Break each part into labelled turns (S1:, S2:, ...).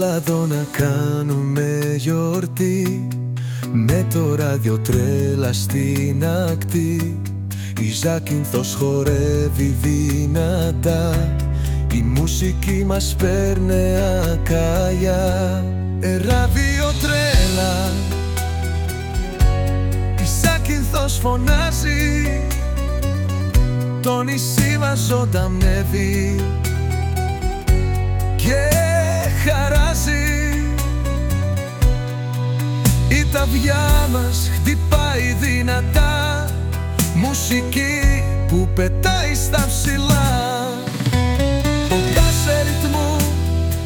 S1: Έλα εδώ να κάνουμε γιορτή. Με το ράδιο τρέλα στην ακτή. Η Ζάκυνθος χορεύει δυνατά Η μουσική μας παίρνει ακαλιά ε, Ράδιο τρέλα. Η Ζάκυνθος φωνάζει. Το νησί μας ζωντανεύει τα ταβιά μας χτυπάει δυνατά. Μουσική που πετάει στα ψηλά. Κοντά σε ρυθμού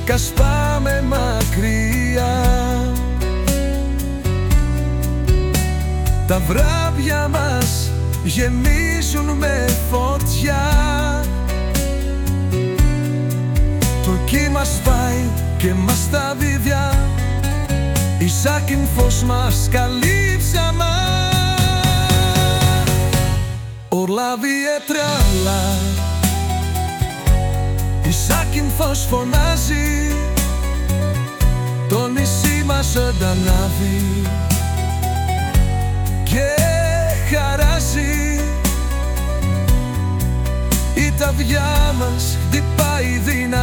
S1: κασπάμε μακριά. Τα βράδια μας γεμίζουν με φωτιά. Το κύμα σπάει και μας τα βίδια Ισάκιν φως μας καλύψει Ορλάβει ετράλα Ισάκιν φως φωνάζει. Το νησί μας αντανάβει Και χαράζει. Η ταβιά μας χτυπάει δυνατά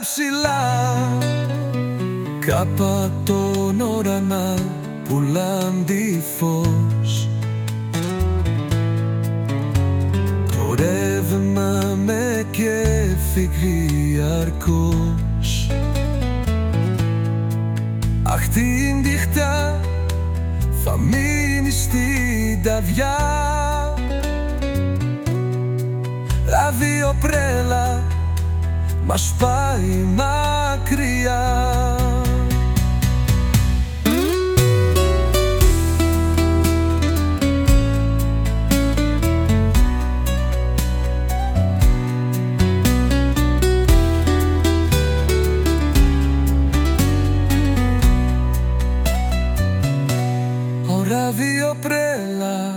S1: ψηλά. Κάπα τον ουρανά πουλάντι φως. Το ρεύμα με κέφι αρκός Αχ την νύχτα θα μείνεις στην ταβιά mas vai na criar. Ora vio prela,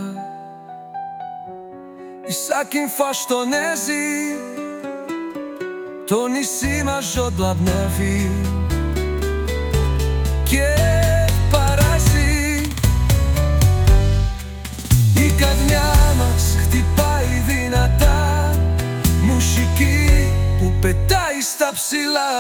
S1: Isaac in fastonesi, το νησί μας ζωντανεύει και παράζει. Η καρδιά μας χτυπάει δυνατά Μουσική που πετάει στα ψηλά